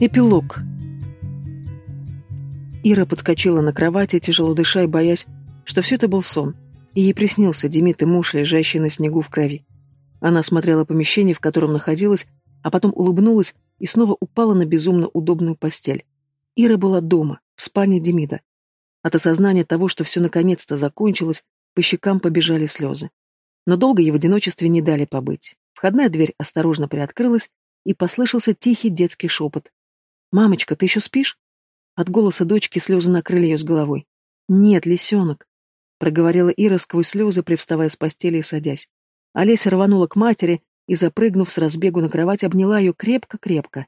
Эпилог. Ира подскочила на кровати, тяжело дыша и боясь, что все это был сон, и ей приснился Демид и муж, лежащий на снегу в крови. Она осмотрела помещение, в котором находилась, а потом улыбнулась и снова упала на безумно удобную постель. Ира была дома, в спальне Демида. От осознания того, что все наконец-то закончилось, по щекам побежали слезы. Но долго ей в одиночестве не дали побыть. Входная дверь осторожно приоткрылась, и послышался тихий детский шепот. «Мамочка, ты еще спишь?» От голоса дочки слезы накрыли ее с головой. «Нет, лисенок», — проговорила Ира сквозь слезы, привставая с постели и садясь. Олеся рванула к матери и, запрыгнув с разбегу на кровать, обняла ее крепко-крепко.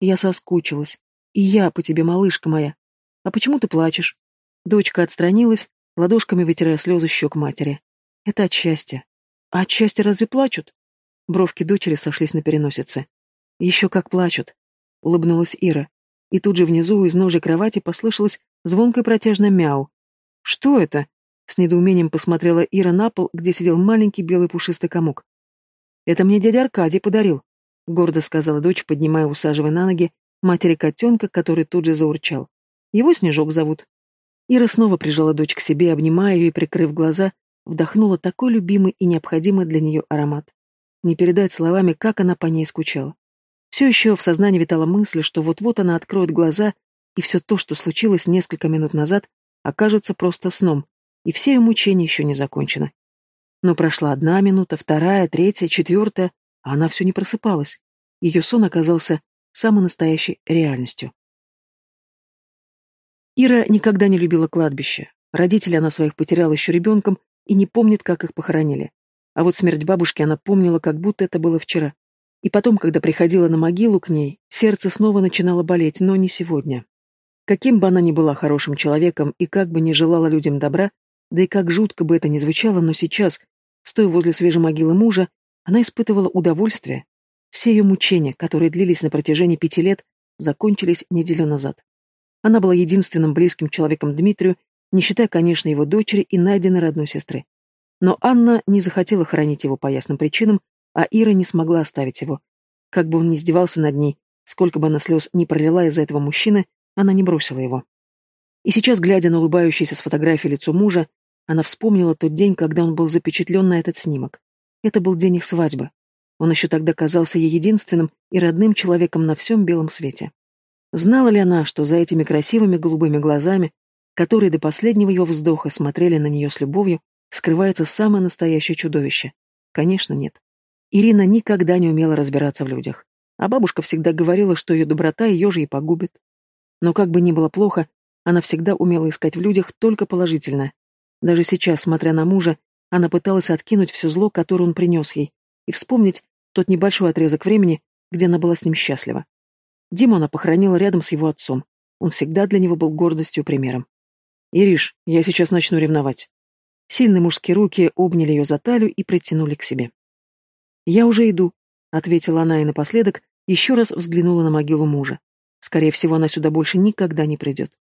«Я соскучилась. И я по тебе, малышка моя. А почему ты плачешь?» Дочка отстранилась, ладошками вытирая слезы щек матери. «Это от счастья». «А от счастья разве плачут?» Бровки дочери сошлись на переносице. «Еще как плачут улыбнулась Ира. И тут же внизу из ножи кровати послышалось звонкое протяжное мяу. «Что это?» — с недоумением посмотрела Ира на пол, где сидел маленький белый пушистый комок. «Это мне дядя Аркадий подарил», — гордо сказала дочь, поднимая, усаживая на ноги, матери котенка, который тут же заурчал. «Его Снежок зовут». Ира снова прижала дочь к себе, обнимая ее и, прикрыв глаза, вдохнула такой любимый и необходимый для нее аромат. Не передать словами, как она по ней скучала. Все еще в сознании витала мысль, что вот-вот она откроет глаза, и все то, что случилось несколько минут назад, окажется просто сном, и все ее мучения еще не закончены. Но прошла одна минута, вторая, третья, четвертая, а она все не просыпалась. Ее сон оказался самой настоящей реальностью. Ира никогда не любила кладбище. Родителей она своих потеряла еще ребенком и не помнит, как их похоронили. А вот смерть бабушки она помнила, как будто это было вчера. И потом, когда приходила на могилу к ней, сердце снова начинало болеть, но не сегодня. Каким бы она ни была хорошим человеком и как бы ни желала людям добра, да и как жутко бы это ни звучало, но сейчас, стоя возле свежей могилы мужа, она испытывала удовольствие. Все ее мучения, которые длились на протяжении пяти лет, закончились неделю назад. Она была единственным близким человеком Дмитрию, не считая, конечно, его дочери и найденной родной сестры. Но Анна не захотела хоронить его по ясным причинам, а Ира не смогла оставить его. Как бы он ни издевался над ней, сколько бы она слез не пролила из-за этого мужчины, она не бросила его. И сейчас, глядя на улыбающееся с фотографии лицо мужа, она вспомнила тот день, когда он был запечатлен на этот снимок. Это был день их свадьбы. Он еще тогда казался ей единственным и родным человеком на всем белом свете. Знала ли она, что за этими красивыми голубыми глазами, которые до последнего его вздоха смотрели на нее с любовью, скрывается самое настоящее чудовище? Конечно, нет. Ирина никогда не умела разбираться в людях. А бабушка всегда говорила, что ее доброта ее же и погубит. Но как бы ни было плохо, она всегда умела искать в людях только положительное. Даже сейчас, смотря на мужа, она пыталась откинуть все зло, которое он принес ей, и вспомнить тот небольшой отрезок времени, где она была с ним счастлива. Диму она похоронила рядом с его отцом. Он всегда для него был гордостью и примером. «Ириш, я сейчас начну ревновать». Сильные мужские руки обняли ее за талию и притянули к себе. «Я уже иду», — ответила она и напоследок еще раз взглянула на могилу мужа. Скорее всего, она сюда больше никогда не придет.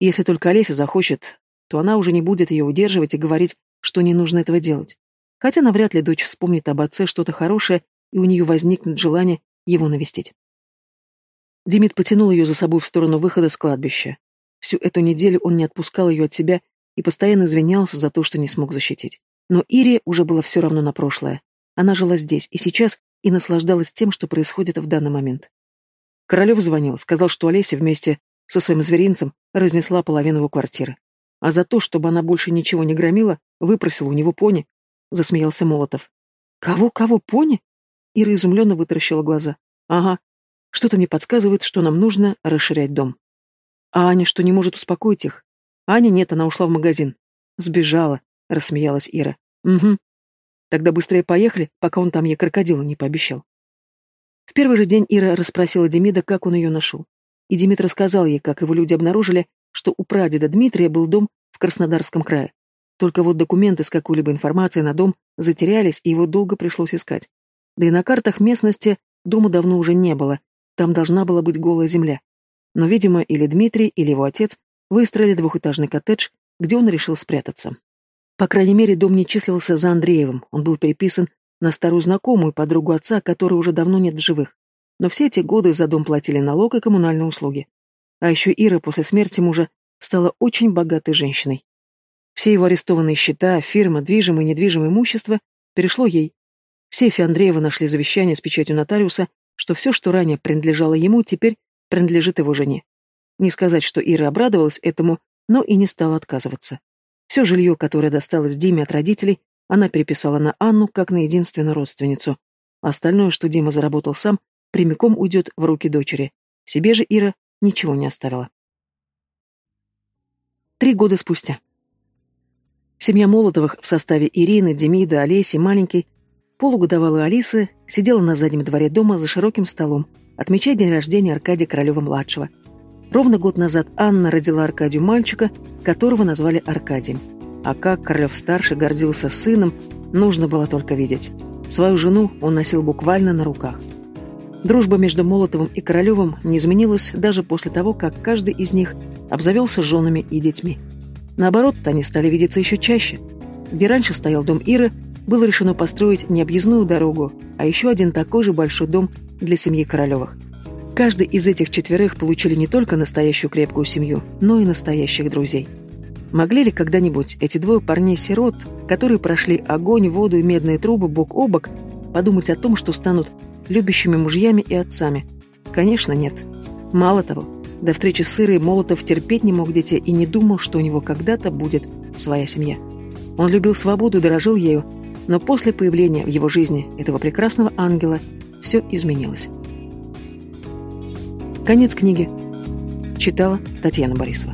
Если только Олеся захочет, то она уже не будет ее удерживать и говорить, что не нужно этого делать. Хотя навряд ли дочь вспомнит об отце что-то хорошее, и у нее возникнет желание его навестить. Демид потянул ее за собой в сторону выхода с кладбища. Всю эту неделю он не отпускал ее от себя и постоянно извинялся за то, что не смог защитить. Но Ире уже было все равно на прошлое. Она жила здесь и сейчас и наслаждалась тем, что происходит в данный момент. Королев звонил, сказал, что Олеся вместе со своим зверинцем разнесла половину его квартиры. А за то, чтобы она больше ничего не громила, выпросила у него пони. Засмеялся Молотов. «Кого-кого, пони?» Ира изумленно вытаращила глаза. «Ага. Что-то мне подсказывает, что нам нужно расширять дом». «А Аня что, не может успокоить их?» «Аня нет, она ушла в магазин». «Сбежала», — рассмеялась Ира. «Угу. Тогда быстрее поехали, пока он там ей крокодила не пообещал. В первый же день Ира расспросила Демида, как он ее нашел. И Демид рассказал ей, как его люди обнаружили, что у прадеда Дмитрия был дом в Краснодарском крае. Только вот документы с какой-либо информацией на дом затерялись, и его долго пришлось искать. Да и на картах местности дома давно уже не было, там должна была быть голая земля. Но, видимо, или Дмитрий, или его отец выстроили двухэтажный коттедж, где он решил спрятаться. По крайней мере, дом не числился за Андреевым, он был переписан на старую знакомую, подругу отца, которой уже давно нет в живых. но все эти годы за дом платили налог и коммунальные услуги. А еще Ира после смерти мужа стала очень богатой женщиной. Все его арестованные счета, фирма, движимое и недвижимое имущество перешло ей. В сейфе Андреева нашли завещание с печатью нотариуса, что все, что ранее принадлежало ему, теперь принадлежит его жене. Не сказать, что Ира обрадовалась этому, но и не стала отказываться. Все жилье, которое досталось Диме от родителей, она переписала на Анну как на единственную родственницу. Остальное, что Дима заработал сам, прямиком уйдет в руки дочери. Себе же Ира ничего не оставила. Три года спустя. Семья Молотовых в составе Ирины, Демида, Олеси, маленькой, полугодовалой Алисы сидела на заднем дворе дома за широким столом, отмечая день рождения Аркадия Королева-младшего. Ровно год назад Анна родила Аркадию мальчика, которого назвали Аркадием. А как Королев-старший гордился сыном, нужно было только видеть. Свою жену он носил буквально на руках. Дружба между Молотовым и Королевым не изменилась даже после того, как каждый из них обзавелся женами и детьми. Наоборот, они стали видеться еще чаще. Где раньше стоял дом Иры, было решено построить не объездную дорогу, а еще один такой же большой дом для семьи Королевых. Каждый из этих четверых получили не только настоящую крепкую семью, но и настоящих друзей. Могли ли когда-нибудь эти двое парней-сирот, которые прошли огонь, воду и медные трубы бок о бок, подумать о том, что станут любящими мужьями и отцами? Конечно, нет. Мало того, до встречи с Ирой Молотов терпеть не мог детей и не думал, что у него когда-то будет своя семья. Он любил свободу и дорожил ею, но после появления в его жизни этого прекрасного ангела все изменилось. Конец книги. Читала Татьяна Борисова.